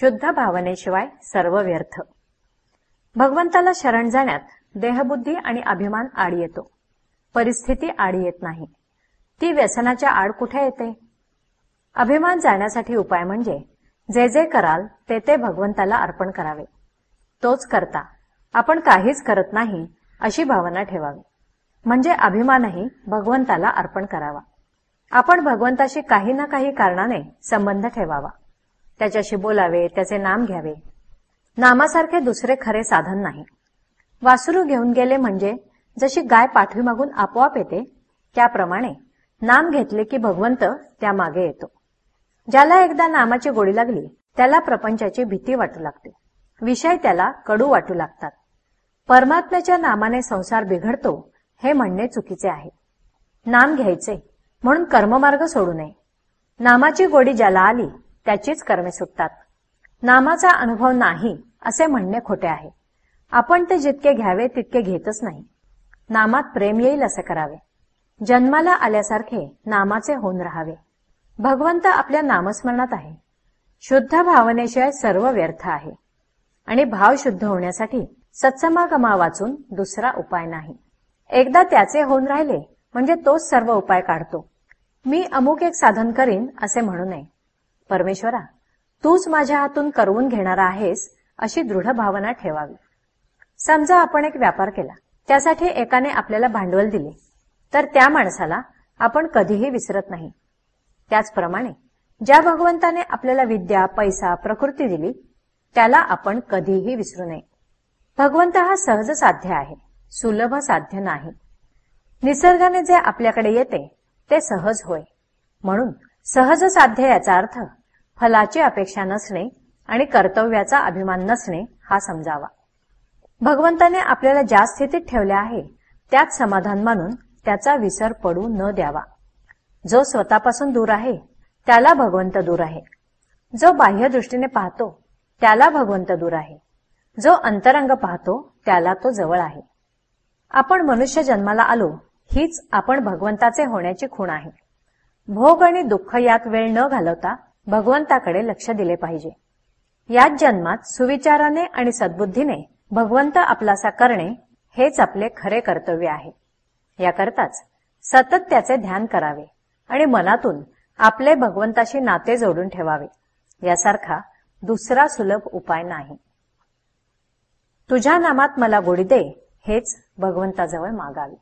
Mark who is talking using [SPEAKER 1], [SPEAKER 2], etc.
[SPEAKER 1] शुद्ध भावनेशिवाय सर्व व्यर्थ. भगवंताला शरण जाण्यात देहबुद्धी आणि अभिमान आड येतो. परिस्थिती आड येत नाही. ती व्यसनाच्या आड कुठे येते? अभिमान जाण्यासाठी उपाय म्हणजे जे जे कराल ते ते भगवंताला अर्पण करावे. तोच करता. आपण काहीच करत नाही अशी भावना ठेवावी. म्हणजे अभिमानही भगवंताला अर्पण करावा. आपण भगवंताशी काही ना काही कारणाने संबंध ठेवावा. त्याच्याशी बोलावे त्याचे नाम घ्यावे. नामासारखे दुसरे खरे साधन नाही. वासरू घेऊन गेले म्हणजे जशी गाय पाठवीमागून आपोआप येते त्याप्रमाणे नाम घेतले की भगवंत त्यामागे येतो. ज्याला एकदा नामाची गोडी लागली त्याला प्रपंचाची भीती वाटू लागते. विषय त्याला कडू वाटू लागतात. परमात्म्याच्या नामाने संसार बिघडतो हे म्हणणे चुकीचे आहे. नाम घ्यायचे म्हणून कर्ममार्ग सोडू नये. नामाची गोडी ज्याला आली त्याचीच कर्मे सुटतात. नामाचा अनुभव नाही असे म्हणणे खोटे आहे. आपण ते जितके घ्यावे तितके घेतच नाही. नामात प्रेम येईल असे करावे. जन्माला आल्यासारखे नामाचे होऊन राहावे. भगवंत आपल्या नामस्मरणात आहे. शुद्ध भावनेशिवाय सर्व व्यर्थ आहे. आणि भाव शुद्ध होण्यासाठी सत्समागमा वाचून दुसरा उपाय नाही. एकदा त्याचे होऊन राहिले म्हणजे तोच सर्व उपाय काढतो. मी अमुक एक साधन करीन असे म्हणू नये. परमेश्वरा तूच माझ्या हातून करवून घेणारा आहेस अशी दृढ भावना ठेवावी. समजा आपण एक व्यापार केला त्यासाठी एकाने आपल्याला भांडवल दिले तर त्या माणसाला आपण कधीही विसरत नाही. त्याचप्रमाणे ज्या भगवंताने आपल्याला विद्या पैसा प्रकृती दिली त्याला आपण कधीही विसरू नये. भगवंत हा सहज साध्य आहे सुलभ साध्य नाही. निसर्गाने जे आपल्याकडे येते ते सहज होय. म्हणून सहज साध्य याचा अर्थ फलाची अपेक्षा नसणे आणि कर्तव्याचा अभिमान नसणे हा समजावा. भगवंताने आपल्याला ज्या स्थितीत ठेवले आहे त्यात समाधान मानून त्याचा विसर पडू न द्यावा. जो स्वतःपासून दूर आहे त्याला भगवंत दूर आहे. जो बाह्य दृष्टीने पाहतो त्याला भगवंत दूर आहे. जो अंतरंग पाहतो त्याला तो जवळ आहे. आपण मनुष्य जन्माला आलो हीच आपण भगवंताचे होण्याची खूण आहे. भोग आणि दुःख यात वेळ न घालवता भगवंताकडे लक्ष दिले पाहिजे. याच जन्मात सुविचाराने आणि सद्बुद्धीने भगवंत आपलासा करणे हेच आपले खरे कर्तव्य आहे. याकरताच सतत त्याचे ध्यान करावे आणि मनातून आपले भगवंताशी नाते जोडून ठेवावे. यासारखा दुसरा सुलभ उपाय नाही. तुझ्या नामात मला गोडी दे हेच भगवंताजवळ मागावे.